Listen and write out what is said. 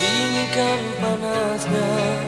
binikan panasnya